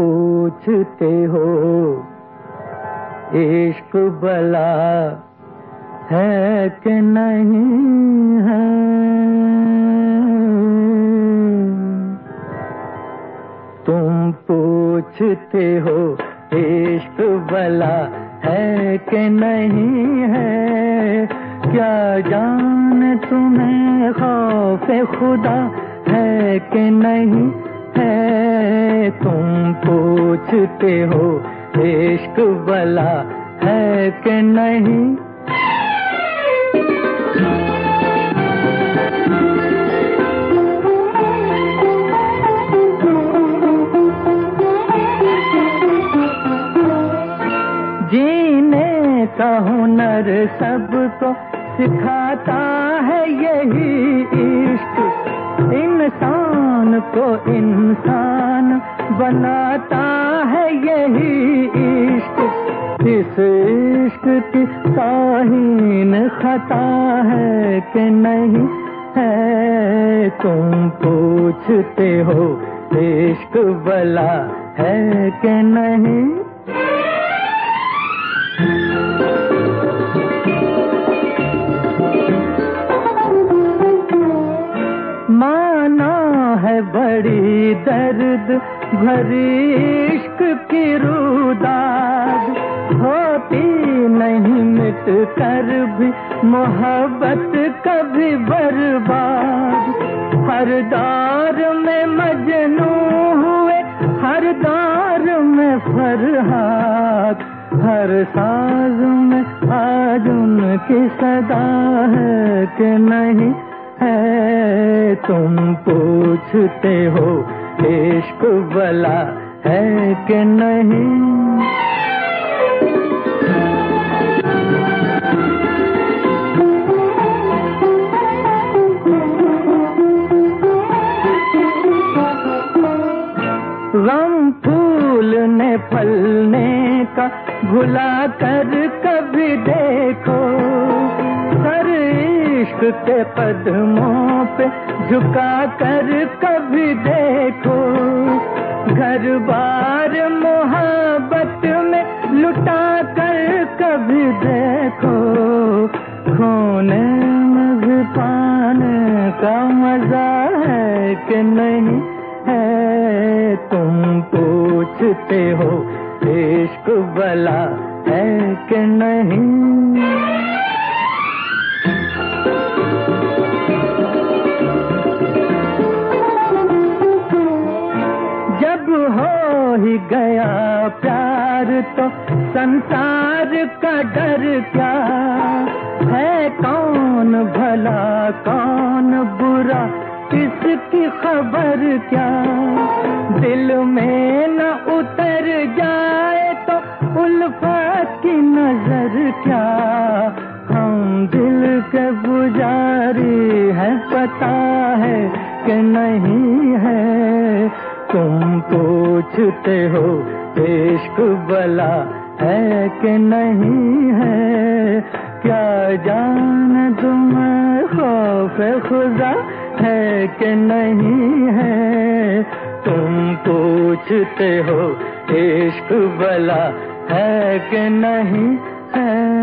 पूछते हो, इश्क बला है कि नहीं है? तुम पूछते हो, इश्क बला है कि नहीं है? क्या जान तुम्हें खौफ खुदा है कि नहीं? है। तुम पूछते हो, इश्क बला है कि नहीं? जीने का हुनर सबको सिखाता है यही इश्क। इंसान को इंसान बनाता है यही इश्क? इस इश्क की ताहीन खता है कि नहीं है? तुम पूछते हो, इश्क बला है कि नहीं? दर्द भरी इश्क की रुदाद होती नहीं मिट कर भी, मोहब्बत कभी बर्बाद। हर दौर में मजनू हुए, हर दौर में फरहाद। हर साज में आज उनकी सदा है कि नहीं है, तुम पूछते हो इश्क बला है कि नहीं? गम फूलने फलने का भुला कर कभी देखो, सर इश्क के कदमों पे झुका कर कभी देखो। घर बार मोहब्बत में लुटा कर कभी देखो। खोने में भी पाने का मज़ा है कि नहीं है? तुम पूछते हो, इश्क बला है कि नहीं? ही गया प्यार तो संसार का डर क्या? है कौन भला, कौन बुरा, किसकी खबर क्या? दिल में न उतर जाए तो उल्फत की नज़र क्या? हम दिल के पुजारी है, पता है कि नहीं है। तुम पूछते हो, इश्क बला है कि नहीं है? क्या जान तुम्हें खौफ खुदा है कि नहीं है? तुम पूछते हो, इश्क बला है कि नहीं है?